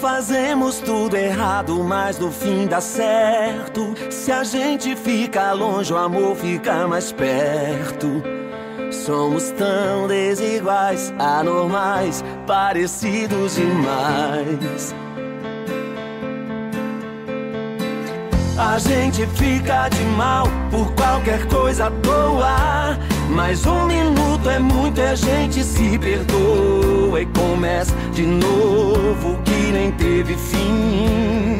Fazemos tudo errado, mas no fim dá certo. Se a gente fica longe, o amor fica mais perto. Somos tão desiguais, anormais, parecidos demais. A gente fica de mal por qualquer coisa à toa. Mas um minuto é muito e a gente se perdoa e começa de novo nem teve fim.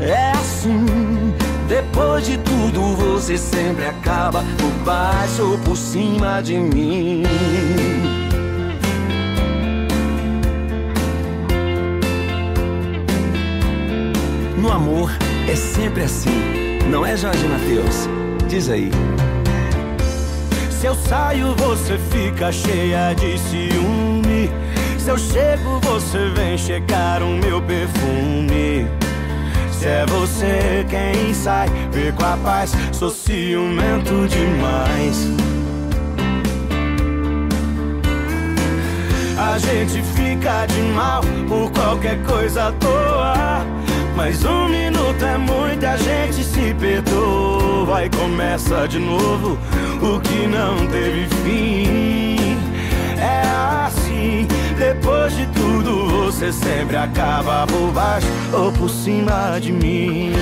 É assim, depois de tudo você sempre acaba por baixo ou por cima de mim. No amor é sempre assim, não é Jorge Matheus? Diz aí. Se eu saio, você fica cheia de ciúme. Se eu chego, você vem checar o meu perfume. Se é você quem sai, com a paz, sou ciumento demais. A gente fica de mal por qualquer coisa à toa. Mas um minuto é muito, a gente se perdoa e começa de novo o que não teve fim. Você sempre acaba por baixo ou por cima de mim.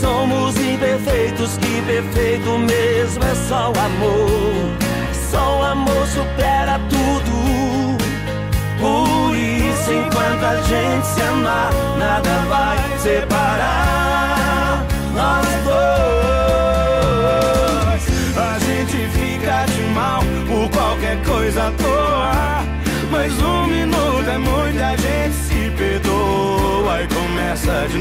Somos imperfeitos, que perfeito mesmo é só o amor. Só o amor supera tudo. Por isso, enquanto a gente se amar, nada vai separar nós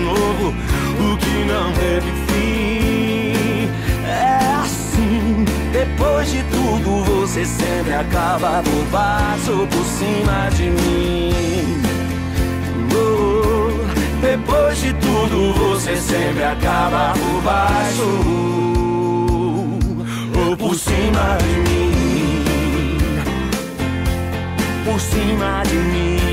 novo o que não teve fim. É assim, depois de tudo você sempre acaba por baixo por cima de mim. Oh, depois de tudo você sempre acaba por baixo ou por cima de mim. Por cima de mim.